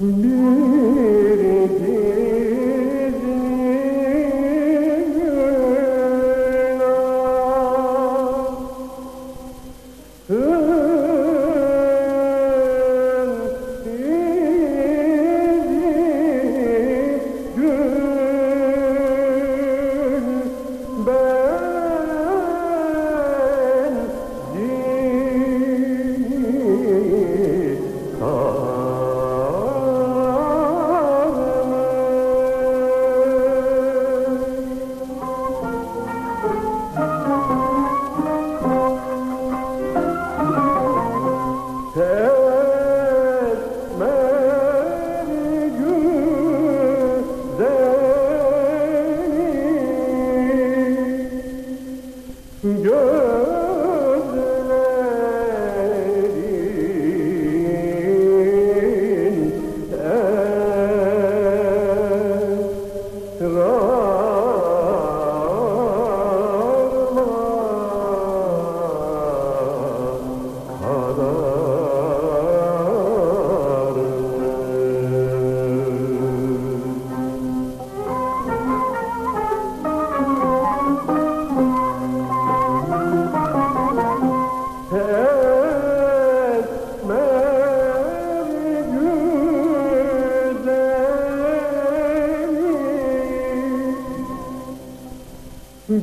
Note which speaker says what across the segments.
Speaker 1: Mm-hmm.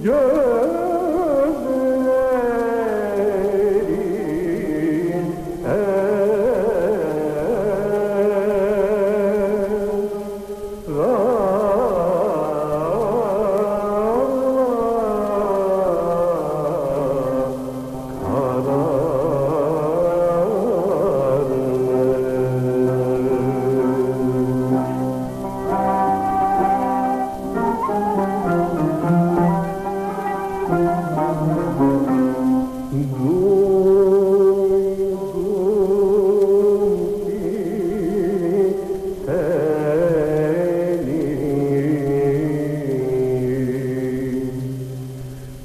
Speaker 1: gör.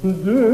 Speaker 1: Dün